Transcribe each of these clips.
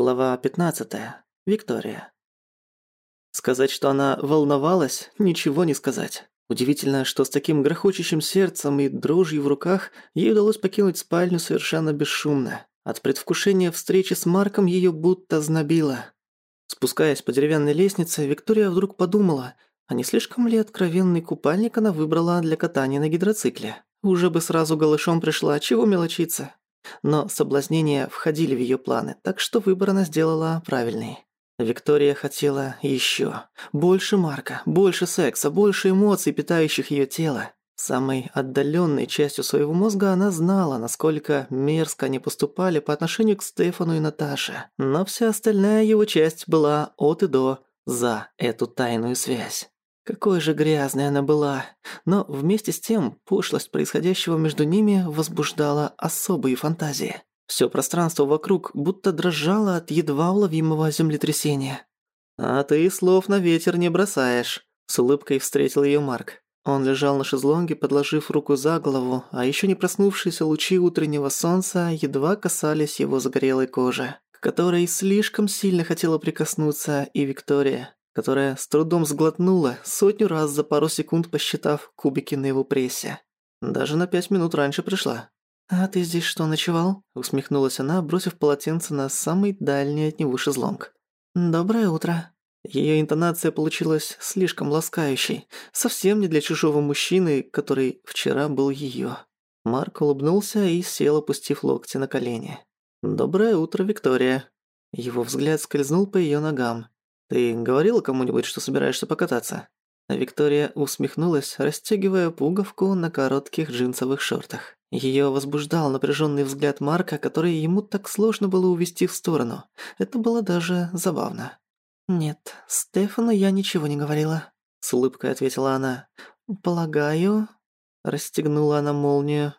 Глава 15. Виктория. Сказать, что она волновалась, ничего не сказать. Удивительно, что с таким грохочущим сердцем и дрожью в руках ей удалось покинуть спальню совершенно бесшумно. От предвкушения встречи с Марком её будто знобило. Спускаясь по деревянной лестнице, Виктория вдруг подумала, а не слишком ли откровенный купальник она выбрала для катания на гидроцикле. Уже бы сразу голышом пришла, чего мелочиться. Но соблазнения входили в её планы, так что выбор она сделала правильный. Виктория хотела ещё. Больше Марка, больше секса, больше эмоций, питающих её тело. Самой отдалённой частью своего мозга она знала, насколько мерзко они поступали по отношению к Стефану и Наташе. Но вся остальная его часть была от и до за эту тайную связь. Какой же грязной она была. Но вместе с тем пошлость происходящего между ними возбуждала особые фантазии. Всё пространство вокруг будто дрожало от едва уловимого землетрясения. «А ты слов на ветер не бросаешь», – с улыбкой встретил её Марк. Он лежал на шезлонге, подложив руку за голову, а ещё не проснувшиеся лучи утреннего солнца едва касались его загорелой кожи, к которой слишком сильно хотела прикоснуться и Виктория которая с трудом сглотнула, сотню раз за пару секунд посчитав кубики на его прессе. Даже на пять минут раньше пришла. «А ты здесь что, ночевал?» – усмехнулась она, бросив полотенце на самый дальний от него шезлонг. «Доброе утро». Её интонация получилась слишком ласкающей, совсем не для чужого мужчины, который вчера был её. Марк улыбнулся и сел, опустив локти на колени. «Доброе утро, Виктория». Его взгляд скользнул по её ногам. «Ты говорила кому-нибудь, что собираешься покататься?» Виктория усмехнулась, расстёгивая пуговку на коротких джинсовых шортах. Её возбуждал напряжённый взгляд Марка, который ему так сложно было увести в сторону. Это было даже забавно. «Нет, Стефану я ничего не говорила», — с улыбкой ответила она. «Полагаю...» — расстегнула она молнию.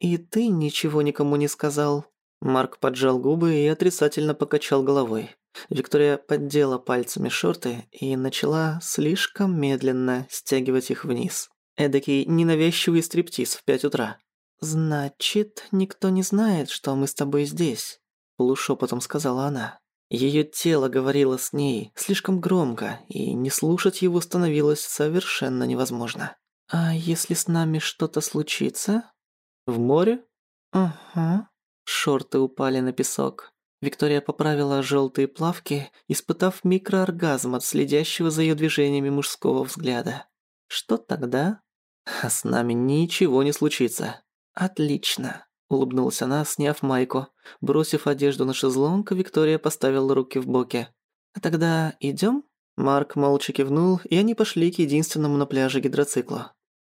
«И ты ничего никому не сказал?» Марк поджал губы и отрицательно покачал головой. Виктория поддела пальцами шорты и начала слишком медленно стягивать их вниз. Эдакий ненавязчивый стриптиз в пять утра. «Значит, никто не знает, что мы с тобой здесь», – полушепотом сказала она. Её тело говорило с ней слишком громко, и не слушать его становилось совершенно невозможно. «А если с нами что-то случится?» «В море?» «Ага». Шорты упали на песок. Виктория поправила желтые плавки, испытав микрооргазм от следящего за ее движениями мужского взгляда. «Что тогда?» «А с нами ничего не случится». «Отлично», – улыбнулась она, сняв майку. Бросив одежду на шезлонг, Виктория поставила руки в боки. «А тогда идём?» Марк молча кивнул, и они пошли к единственному на пляже гидроциклу.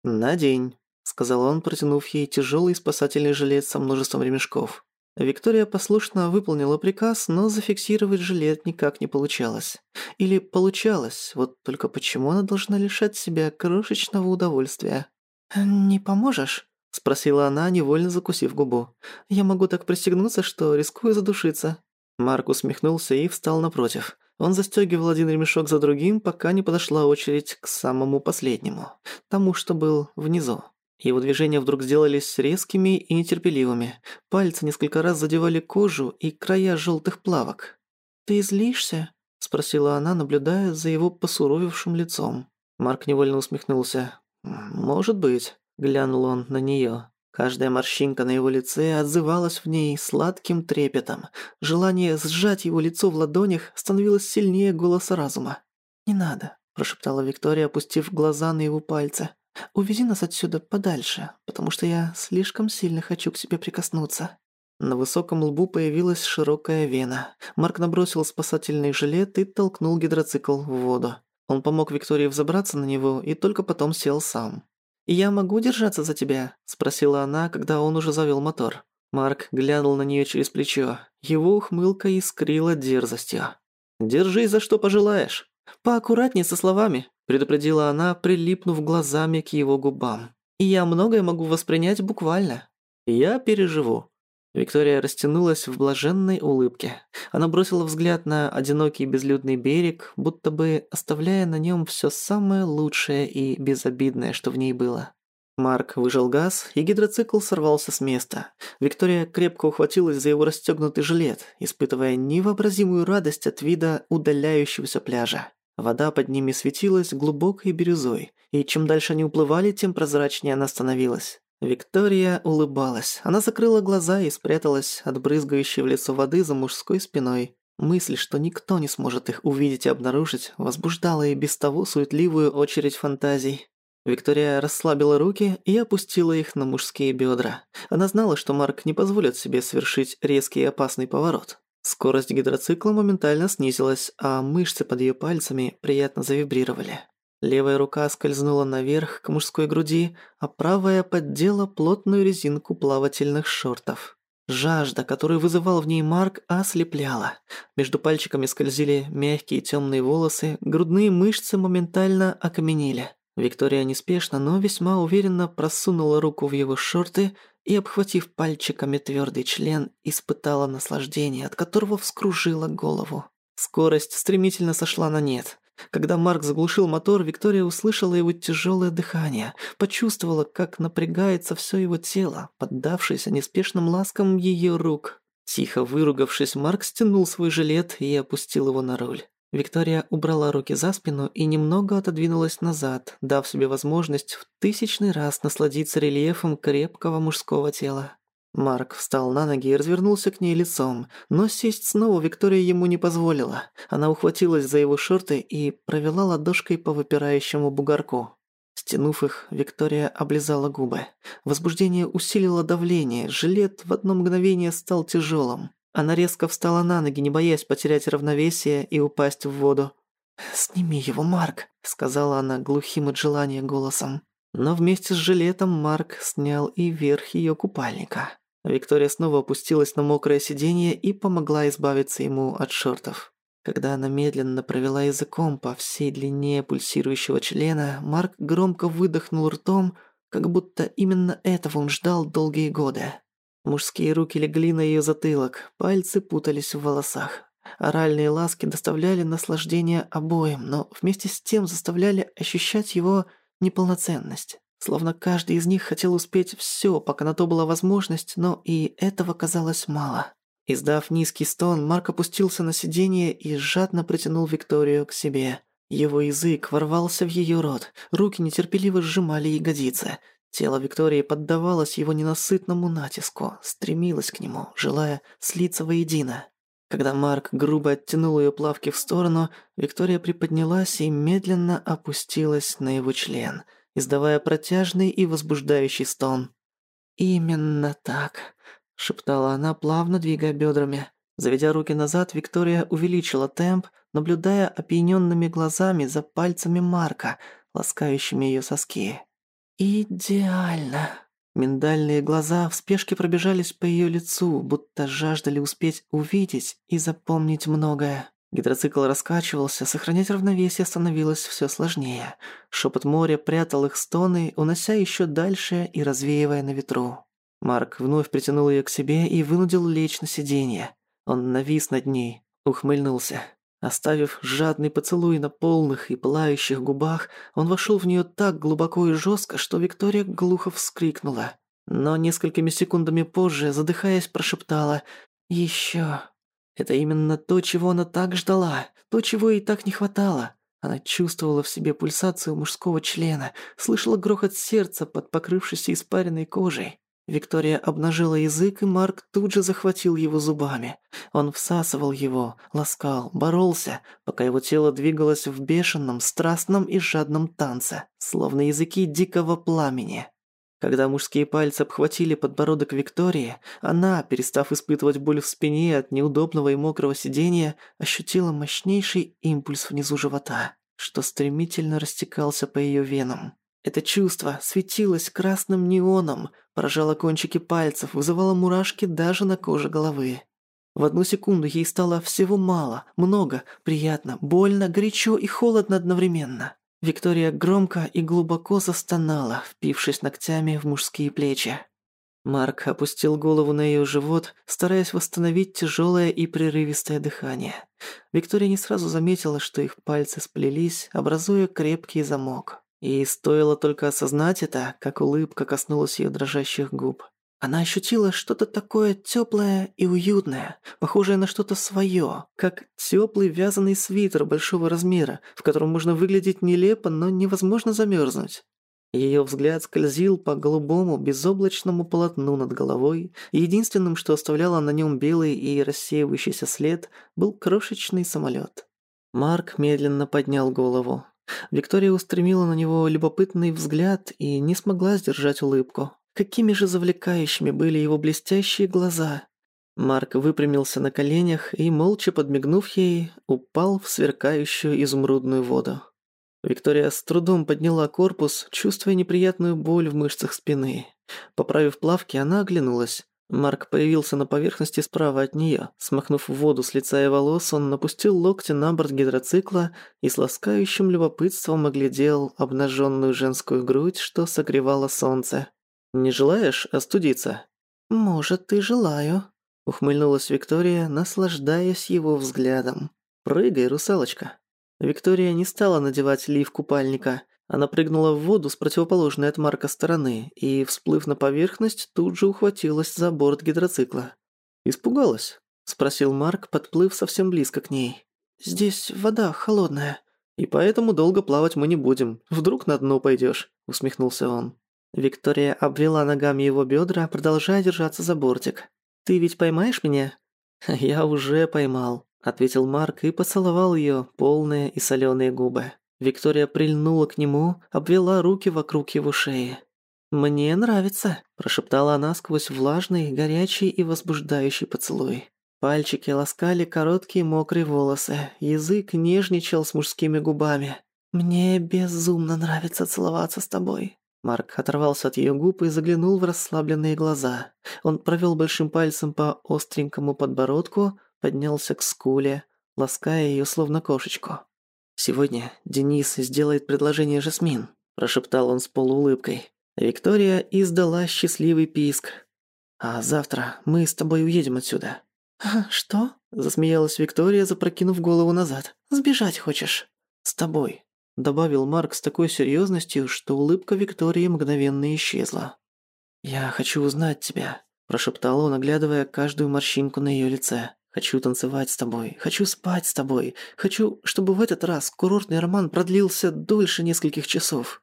«На день», – сказал он, протянув ей тяжелый спасательный жилет со множеством ремешков. Виктория послушно выполнила приказ, но зафиксировать жилет никак не получалось. Или получалось, вот только почему она должна лишать себя крошечного удовольствия? «Не поможешь?» – спросила она, невольно закусив губу. «Я могу так пристегнуться, что рискую задушиться». Марк усмехнулся и встал напротив. Он застёгивал один ремешок за другим, пока не подошла очередь к самому последнему, тому, что был внизу. Его движения вдруг сделались резкими и нетерпеливыми. Пальцы несколько раз задевали кожу и края желтых плавок. «Ты злишься?» – спросила она, наблюдая за его посуровевшим лицом. Марк невольно усмехнулся. «Может быть», – глянул он на неё. Каждая морщинка на его лице отзывалась в ней сладким трепетом. Желание сжать его лицо в ладонях становилось сильнее голоса разума. «Не надо», – прошептала Виктория, опустив глаза на его пальцы. Увези нас отсюда подальше, потому что я слишком сильно хочу к тебе прикоснуться». На высоком лбу появилась широкая вена. Марк набросил спасательный жилет и толкнул гидроцикл в воду. Он помог Виктории взобраться на него и только потом сел сам. «Я могу держаться за тебя?» – спросила она, когда он уже завел мотор. Марк глянул на нее через плечо. Его ухмылка искрила дерзостью. «Держись за что пожелаешь. Поаккуратнее со словами предупредила она, прилипнув глазами к его губам. «И я многое могу воспринять буквально. Я переживу». Виктория растянулась в блаженной улыбке. Она бросила взгляд на одинокий безлюдный берег, будто бы оставляя на нем все самое лучшее и безобидное, что в ней было. Марк выжал газ, и гидроцикл сорвался с места. Виктория крепко ухватилась за его расстёгнутый жилет, испытывая невообразимую радость от вида удаляющегося пляжа. Вода под ними светилась глубокой бирюзой, и чем дальше они уплывали, тем прозрачнее она становилась. Виктория улыбалась. Она закрыла глаза и спряталась от брызгающей в лицо воды за мужской спиной. Мысль, что никто не сможет их увидеть и обнаружить, возбуждала и без того суетливую очередь фантазий. Виктория расслабила руки и опустила их на мужские бедра. Она знала, что Марк не позволит себе совершить резкий и опасный поворот. Скорость гидроцикла моментально снизилась, а мышцы под ее пальцами приятно завибрировали. Левая рука скользнула наверх к мужской груди, а правая поддела плотную резинку плавательных шортов. Жажда, которую вызывал в ней Марк, ослепляла. Между пальчиками скользили мягкие темные волосы, грудные мышцы моментально окаменели. Виктория неспешно, но весьма уверенно просунула руку в его шорты и, обхватив пальчиками твердый член, испытала наслаждение, от которого вскружила голову. Скорость стремительно сошла на нет. Когда Марк заглушил мотор, Виктория услышала его тяжелое дыхание, почувствовала, как напрягается все его тело, поддавшись неспешным ласкам ее рук. Тихо выругавшись, Марк стянул свой жилет и опустил его на руль. Виктория убрала руки за спину и немного отодвинулась назад, дав себе возможность в тысячный раз насладиться рельефом крепкого мужского тела. Марк встал на ноги и развернулся к ней лицом, но сесть снова Виктория ему не позволила. Она ухватилась за его шорты и провела ладошкой по выпирающему бугорку. Стянув их, Виктория облизала губы. Возбуждение усилило давление, жилет в одно мгновение стал тяжелым. Она резко встала на ноги, не боясь потерять равновесие и упасть в воду. «Сними его, Марк», — сказала она глухим от желания голосом. Но вместе с жилетом Марк снял и верх ее купальника. Виктория снова опустилась на мокрое сиденье и помогла избавиться ему от шортов. Когда она медленно провела языком по всей длине пульсирующего члена, Марк громко выдохнул ртом, как будто именно этого он ждал долгие годы. Мужские руки легли на ее затылок, пальцы путались в волосах. Оральные ласки доставляли наслаждение обоим, но вместе с тем заставляли ощущать его неполноценность. Словно каждый из них хотел успеть все, пока на то была возможность, но и этого казалось мало. Издав низкий стон, Марк опустился на сиденье и жадно притянул Викторию к себе. Его язык ворвался в ее рот, руки нетерпеливо сжимали ягодицы – Тело Виктории поддавалось его ненасытному натиску, стремилось к нему, желая слиться воедино. Когда Марк грубо оттянул ее плавки в сторону, Виктория приподнялась и медленно опустилась на его член, издавая протяжный и возбуждающий стон. «Именно так», — шептала она, плавно двигая бедрами. Заведя руки назад, Виктория увеличила темп, наблюдая опьяненными глазами за пальцами Марка, ласкающими ее соски. «Идеально!» Миндальные глаза в спешке пробежались по ее лицу, будто жаждали успеть увидеть и запомнить многое. Гидроцикл раскачивался, сохранять равновесие становилось все сложнее. Шепот моря прятал их стоны, унося еще дальше и развеивая на ветру. Марк вновь притянул ее к себе и вынудил лечь на сиденье. Он навис над ней, ухмыльнулся. Оставив жадный поцелуй на полных и пылающих губах, он вошел в нее так глубоко и жестко, что Виктория глухо вскрикнула. Но несколькими секундами позже, задыхаясь, прошептала «Еще». Это именно то, чего она так ждала, то, чего ей так не хватало. Она чувствовала в себе пульсацию мужского члена, слышала грохот сердца под покрывшейся испаренной кожей. Виктория обнажила язык, и Марк тут же захватил его зубами. Он всасывал его, ласкал, боролся, пока его тело двигалось в бешеном, страстном и жадном танце, словно языки дикого пламени. Когда мужские пальцы обхватили подбородок Виктории, она, перестав испытывать боль в спине от неудобного и мокрого сидения, ощутила мощнейший импульс внизу живота, что стремительно растекался по ее венам. Это чувство светилось красным неоном, поражало кончики пальцев, вызывало мурашки даже на коже головы. В одну секунду ей стало всего мало, много, приятно, больно, горячо и холодно одновременно. Виктория громко и глубоко застонала, впившись ногтями в мужские плечи. Марк опустил голову на ее живот, стараясь восстановить тяжелое и прерывистое дыхание. Виктория не сразу заметила, что их пальцы сплелись, образуя крепкий замок. И стоило только осознать это, как улыбка коснулась ее дрожащих губ. Она ощутила что-то такое теплое и уютное, похожее на что-то свое, как теплый вязаный свитер большого размера, в котором можно выглядеть нелепо, но невозможно замерзнуть. Ее взгляд скользил по голубому безоблачному полотну над головой, единственным, что оставляло на нем белый и рассеивающийся след, был крошечный самолет. Марк медленно поднял голову. Виктория устремила на него любопытный взгляд и не смогла сдержать улыбку. Какими же завлекающими были его блестящие глаза. Марк выпрямился на коленях и, молча подмигнув ей, упал в сверкающую изумрудную воду. Виктория с трудом подняла корпус, чувствуя неприятную боль в мышцах спины. Поправив плавки, она оглянулась. Марк появился на поверхности справа от нее. Смахнув воду с лица и волос, он напустил локти на борт гидроцикла и с ласкающим любопытством оглядел обнаженную женскую грудь, что согревало солнце. «Не желаешь остудиться?» «Может, и желаю», — ухмыльнулась Виктория, наслаждаясь его взглядом. «Прыгай, русалочка». Виктория не стала надевать лиф купальника. Она прыгнула в воду с противоположной от Марка стороны и, всплыв на поверхность, тут же ухватилась за борт гидроцикла. «Испугалась?» – спросил Марк, подплыв совсем близко к ней. «Здесь вода холодная». «И поэтому долго плавать мы не будем. Вдруг на дно пойдёшь», – усмехнулся он. Виктория обвела ногами его бедра, продолжая держаться за бортик. «Ты ведь поймаешь меня?» «Я уже поймал», ответил Марк и поцеловал ее полные и соленые губы. Виктория прильнула к нему, обвела руки вокруг его шеи. «Мне нравится», – прошептала она сквозь влажный, горячий и возбуждающий поцелуй. Пальчики ласкали короткие мокрые волосы, язык нежничал с мужскими губами. «Мне безумно нравится целоваться с тобой». Марк оторвался от ее губ и заглянул в расслабленные глаза. Он провел большим пальцем по остренькому подбородку, поднялся к скуле, лаская ее словно кошечку. «Сегодня Денис сделает предложение Жасмин», – прошептал он с полуулыбкой. Виктория издала счастливый писк. «А завтра мы с тобой уедем отсюда». «Что?» – засмеялась Виктория, запрокинув голову назад. «Сбежать хочешь?» «С тобой», – добавил Марк с такой серьезностью, что улыбка Виктории мгновенно исчезла. «Я хочу узнать тебя», – прошептал он, оглядывая каждую морщинку на ее лице. Хочу танцевать с тобой, хочу спать с тобой, хочу, чтобы в этот раз курортный роман продлился дольше нескольких часов.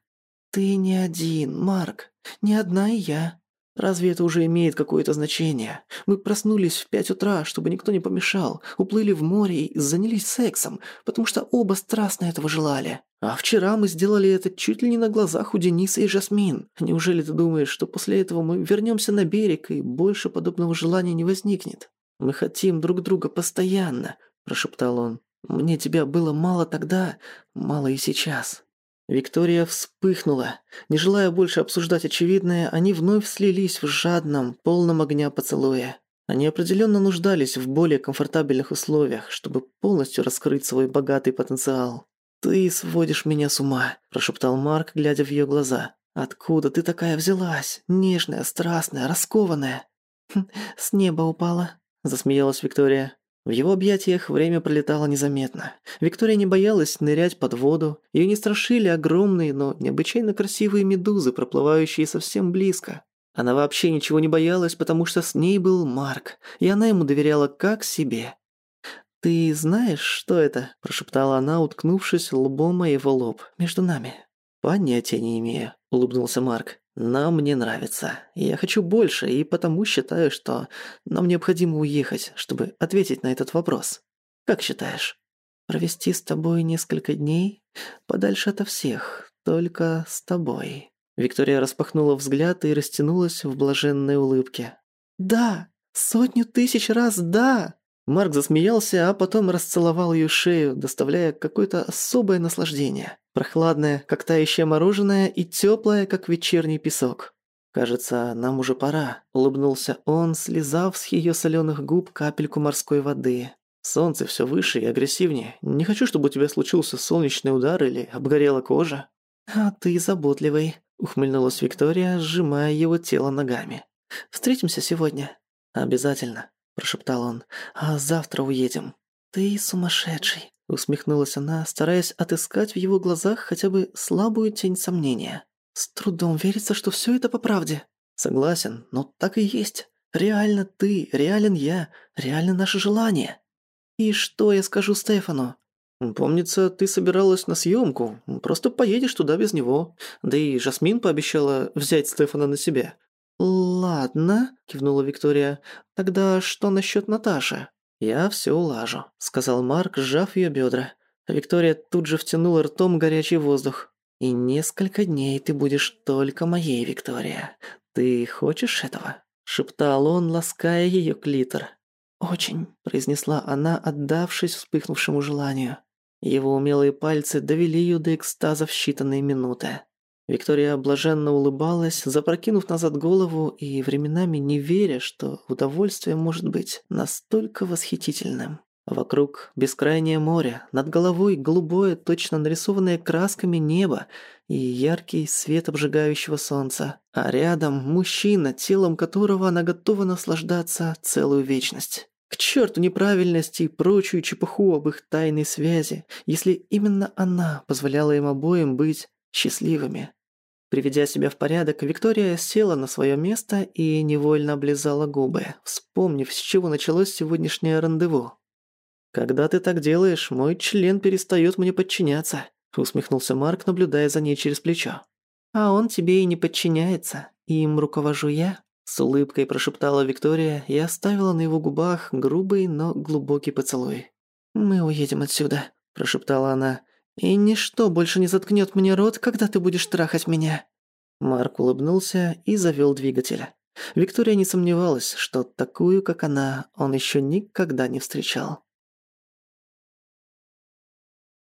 Ты не один, Марк, не одна и я. Разве это уже имеет какое-то значение? Мы проснулись в пять утра, чтобы никто не помешал, уплыли в море и занялись сексом, потому что оба страстно этого желали. А вчера мы сделали это чуть ли не на глазах у Дениса и Жасмин. Неужели ты думаешь, что после этого мы вернемся на берег и больше подобного желания не возникнет? Мы хотим друг друга постоянно», – прошептал он. «Мне тебя было мало тогда, мало и сейчас». Виктория вспыхнула. Не желая больше обсуждать очевидное, они вновь слились в жадном, полном огня поцелуе. Они определенно нуждались в более комфортабельных условиях, чтобы полностью раскрыть свой богатый потенциал. «Ты сводишь меня с ума», – прошептал Марк, глядя в ее глаза. «Откуда ты такая взялась? Нежная, страстная, раскованная?» «Хм, «С неба упала», засмеялась Виктория. В его объятиях время пролетало незаметно. Виктория не боялась нырять под воду, ее не страшили огромные, но необычайно красивые медузы, проплывающие совсем близко. Она вообще ничего не боялась, потому что с ней был Марк, и она ему доверяла как себе. «Ты знаешь, что это?» – прошептала она, уткнувшись лбом о его лоб. «Между нами». «Понятия не имею», – улыбнулся Марк. Нам не нравится. Я хочу больше, и потому считаю, что нам необходимо уехать, чтобы ответить на этот вопрос. Как считаешь? Провести с тобой несколько дней подальше ото всех, только с тобой. Виктория распахнула взгляд и растянулась в блаженной улыбке. Да, сотню тысяч раз да. Марк засмеялся, а потом расцеловал ее шею, доставляя какое-то особое наслаждение. Прохладное, как тающее мороженое, и теплое, как вечерний песок. «Кажется, нам уже пора», – улыбнулся он, слезав с ее соленых губ капельку морской воды. «Солнце все выше и агрессивнее. Не хочу, чтобы у тебя случился солнечный удар или обгорела кожа». «А ты заботливый», – ухмыльнулась Виктория, сжимая его тело ногами. «Встретимся сегодня?» «Обязательно», – прошептал он. «А завтра уедем». «Ты сумасшедший», усмехнулась она, стараясь отыскать в его глазах хотя бы слабую тень сомнения. С трудом верится, что всё это по правде. Согласен, но так и есть. Реально ты, реален я, реально наше желание. И что я скажу Стефану? Помнится, ты собиралась на съемку. Просто поедешь туда без него. Да и Жасмин пообещала взять Стефана на себя. Ладно, кивнула Виктория. Тогда что насчет Наташи? Я все улажу, сказал Марк, сжав ее бедра. Виктория тут же втянула ртом горячий воздух. И несколько дней ты будешь только моей, Виктория. Ты хочешь этого? шептал он, лаская ее клитор. «Очень», – произнесла она, отдавшись вспыхнувшему желанию. Его умелые пальцы довели ее до экстаза в считанные минуты. Виктория блаженно улыбалась, запрокинув назад голову и временами не веря, что удовольствие может быть настолько восхитительным. Вокруг бескрайнее море, над головой голубое, точно нарисованное красками небо и яркий свет обжигающего солнца, а рядом мужчина, телом которого она готова наслаждаться целую вечность. К черту неправильность и прочую чепуху об их тайной связи, если именно она позволяла им обоим быть счастливыми. Приведя себя в порядок, Виктория села на свое место и невольно облизала губы, вспомнив, с чего началось сегодняшнее рандеву. «Когда ты так делаешь, мой член перестает мне подчиняться», усмехнулся Марк, наблюдая за ней через плечо. «А он тебе и не подчиняется, им руковожу я», с улыбкой прошептала Виктория и оставила на его губах грубый, но глубокий поцелуй. «Мы уедем отсюда», – прошептала она. «И ничто больше не заткнет мне рот, когда ты будешь трахать меня». Марк улыбнулся и завёл двигатель. Виктория не сомневалась, что такую, как она, он ещё никогда не встречал.